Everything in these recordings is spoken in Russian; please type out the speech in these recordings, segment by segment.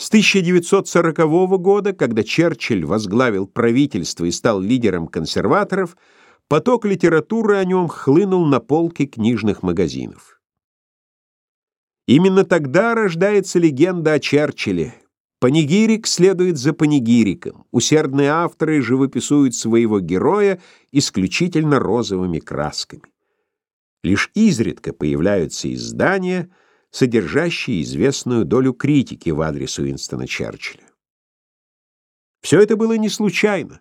С 1940 года, когда Черчилль возглавил правительство и стал лидером консерваторов, поток литературы о нем хлынул на полки книжных магазинов. Именно тогда рождается легенда о Черчилле. Панигирик следует за панигириком. Усердные авторы живописуют своего героя исключительно розовыми красками. Лишь изредка появляются издания — содержащие известную долю критики в адрес Уинстона Черчилля. Все это было не случайно.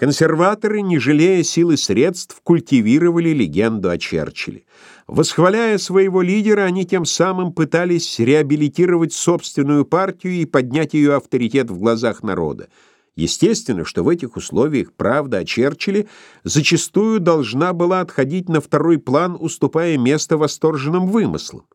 Консерваторы, не жалея сил и средств, культивировали легенду о Черчилле. Восхваляя своего лидера, они тем самым пытались реабилитировать собственную партию и поднять ее авторитет в глазах народа. Естественно, что в этих условиях правда о Черчилле зачастую должна была отходить на второй план, уступая место восторженным вымыслам.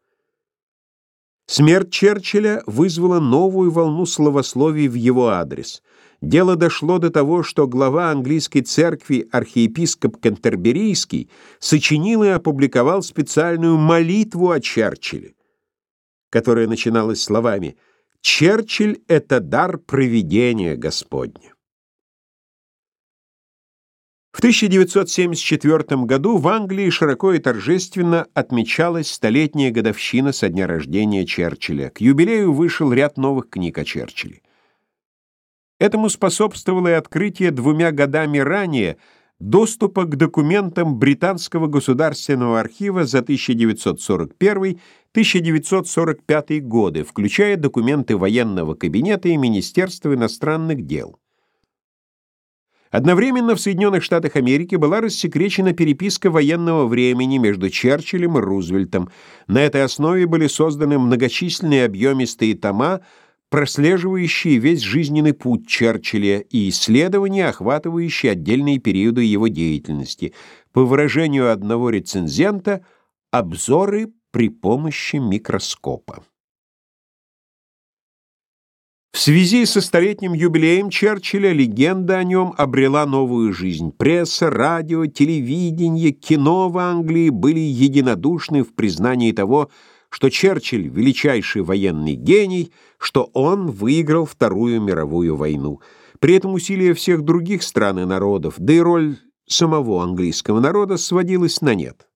Смерть Черчилля вызвала новую волну словословий в его адрес. Дело дошло до того, что глава английской церкви архиепископ Кентерберийский сочинил и опубликовал специальную молитву о Черчилле, которая начиналась словами «Черчилль — это дар провидения Господня». В 1974 году в Англии широко и торжественно отмечалась столетняя годовщина со дня рождения Черчилля. К юбилею вышел ряд новых книг о Черчилле. Этому способствовало и открытие двумя годами ранее доступа к документам Британского государственного архива за 1941-1945 годы, включая документы военного кабинета и Министерства иностранных дел. Одновременно в Соединенных Штатах Америки была рассекречена переписка военного времени между Черчиллем и Рузвельтом. На этой основе были созданы многочисленные объемистые тома, прослеживающие весь жизненный путь Черчилля и исследования, охватывающие отдельные периоды его деятельности. По выражению одного рецензента, обзоры при помощи микроскопа. В связи со столетним юбилеем Черчилля легенда о нем обрела новую жизнь. Пресса, радио, телевидение, кино в Англии были единодушны в признании того, что Черчилль — величайший военный гений, что он выиграл Вторую мировую войну. При этом усилия всех других стран и народов, да и роль самого английского народа сводилась на нет.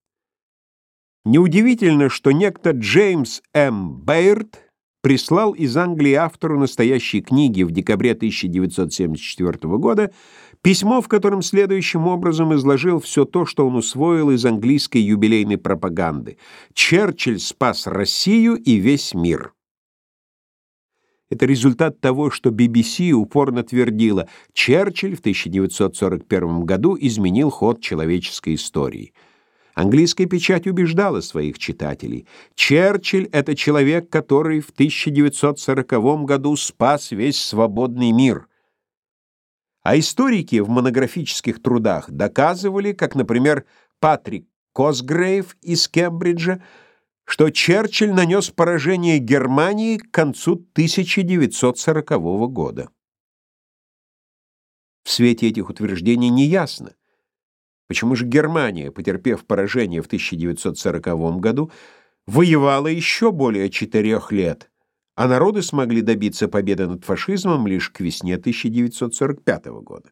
Неудивительно, что некто Джеймс М. Бейрд — прислал из Англии автору настоящей книги в декабре 1974 года письмо, в котором следующим образом изложил все то, что он усвоил из английской юбилейной пропаганды. «Черчилль спас Россию и весь мир». Это результат того, что BBC упорно твердила, Черчилль в 1941 году изменил ход человеческой истории – Английская печать убеждала своих читателей. Черчилль — это человек, который в 1940 году спас весь свободный мир. А историки в монографических трудах доказывали, как, например, Патрик Косгрейв из Кембриджа, что Черчилль нанес поражение Германии к концу 1940 года. В свете этих утверждений неясно, Почему же Германия, потерпев поражение в 1940 году, воевала еще более четырех лет, а народы смогли добиться победы над фашизмом лишь к весне 1945 года?